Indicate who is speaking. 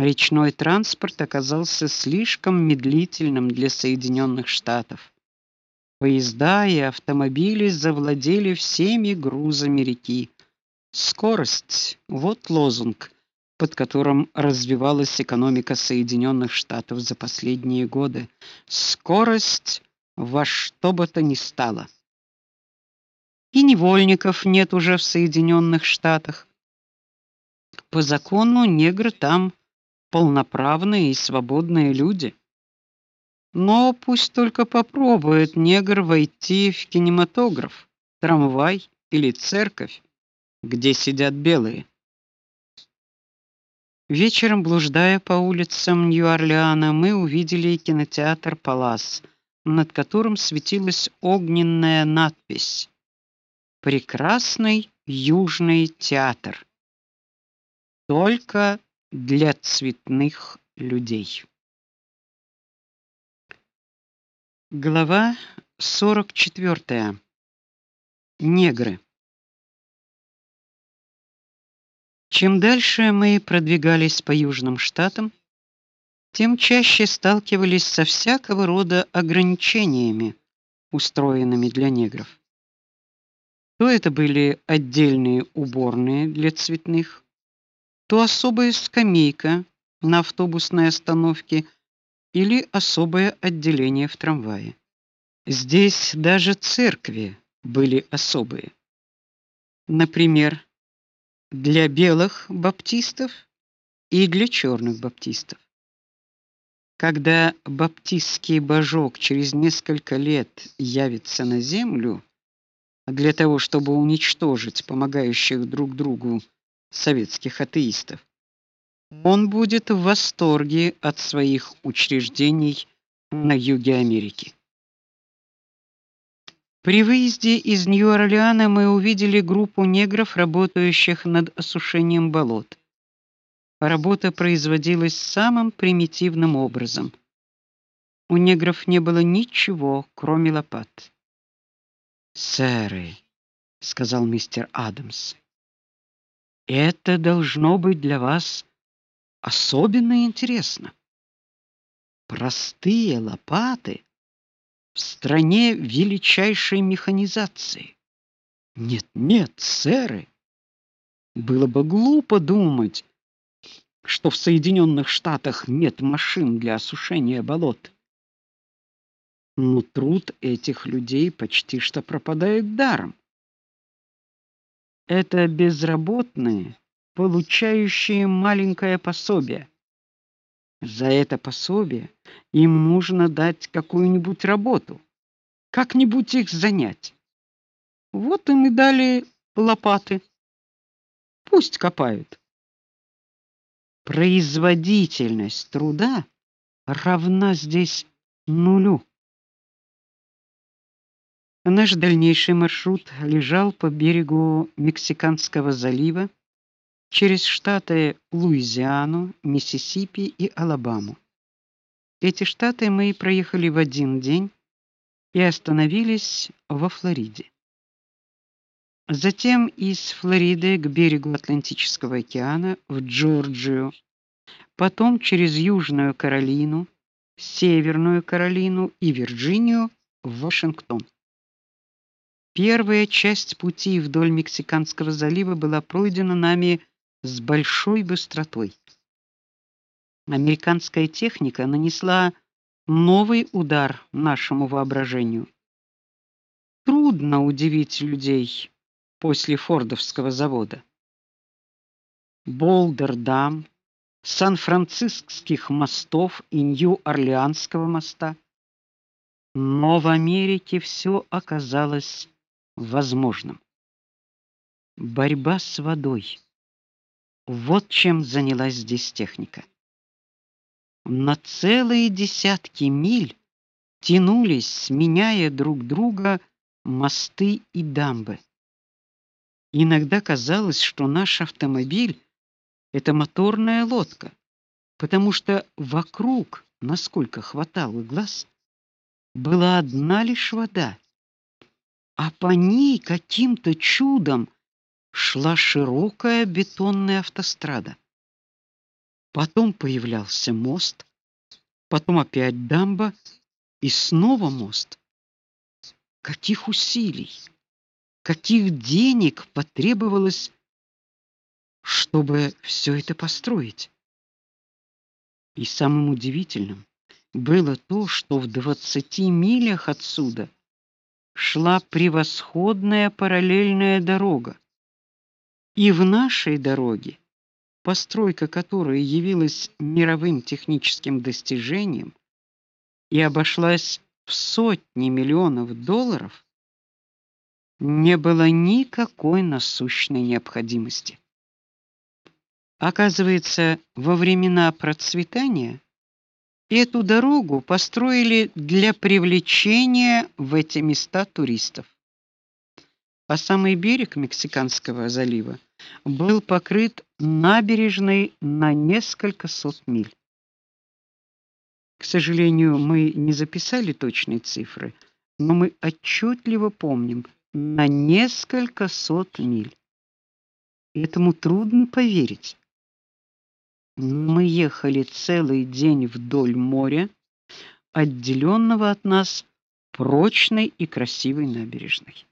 Speaker 1: Речной транспорт оказался слишком медлительным для Соединенных Штатов. Поезда и автомобили завладели всеми грузами реки. Скорость вот лозунг, под которым развивалась экономика Соединенных Штатов за последние годы. Скорость во что бы то ни стало. И невольников нет уже в Соединенных Штатах. По закону негры там полноправные и свободные люди. Но пусть только попробует негр войти в кинематограф, трамвай или церковь, где сидят белые. Вечером, блуждая по улицам Нью-Орлеана, мы увидели кинотеатр Палас, над которым светилась огненная надпись: Прекрасный южный театр. Только для цветных людей. Глава 44. Негры. Чем дальше мы продвигались по южным штатам, тем чаще сталкивались со всякого рода ограничениями, устроенными для негров. То это были отдельные уборные для цветных, то особая скамейка на автобусной остановке или особое отделение в трамвае. Здесь даже церкви были особые. Например, для белых баптистов и для черных баптистов. Когда баптистский божок через несколько лет явится на землю для того, чтобы уничтожить помогающих друг другу советских атеистов. Он будет в восторге от своих учреждений на юге Америки. При выезде из Нью-Орлеана мы увидели группу негров, работающих над осушением болот. Работа производилась самым примитивным образом. У негров не было ничего, кроме лопат. "Сэры", сказал мистер Адамс. Это должно быть для вас особенно интересно. Простые лопаты в стране величайшей механизации. Нет, нет, сэры. Было бы глупо думать, что в Соединенных Штатах нет машин для осушения болот. Но труд этих людей почти что пропадает даром это безработные, получающие маленькое пособие. За это пособие им нужно дать какую-нибудь работу, как-нибудь их занять. Вот им и дали лопаты. Пусть копают. Производительность труда равна здесь нулю. Наш дальнейший маршрут лежал по берегу Мексиканского залива через штаты Луизиану, Миссисипи и Алабаму. Эти штаты мы проехали в один день и остановились во Флориде. Затем из Флориды к берегу Атлантического океана в Джорджию, потом через Южную Каролину, Северную Каролину и Вирджинию в Вашингтон. Первая часть пути вдоль Мексиканского залива была пройдена нами с большой быстротой. Американская техника нанесла новый удар нашему воображению. Трудно удивить людей после Фордовского завода. Болдер-дам, Сан-Францискских мостов и Нью-Орлеанского моста. Но в Америке все оказалось возможным. Борьба с водой. Вот чем занялась здесь техника. На целые десятки миль тянулись, сменяя друг друга, мосты и дамбы. Иногда казалось, что наш автомобиль это моторная лодка, потому что вокруг, насколько хватало глаз, была одна лишь вода а по ней каким-то чудом шла широкая бетонная автострада. Потом появлялся мост, потом опять дамба и снова мост. Каких усилий, каких денег потребовалось, чтобы все это построить? И самым удивительным было то, что в 20 милях отсюда шла превосходная параллельная дорога. И в нашей дороге, постройка которой явилась мировым техническим достижением и обошлась в сотни миллионов долларов, не было никакой насущной необходимости. Оказывается, во времена процветания Эту дорогу построили для привлечения в эти места туристов. А самый берег Мексиканского залива был покрыт набережной на несколько сот миль. К сожалению, мы не записали точные цифры, но мы отчетливо помним на несколько сот миль. Этому трудно поверить. Мы ехали целый день вдоль моря, отделенного от нас прочной и красивой набережной.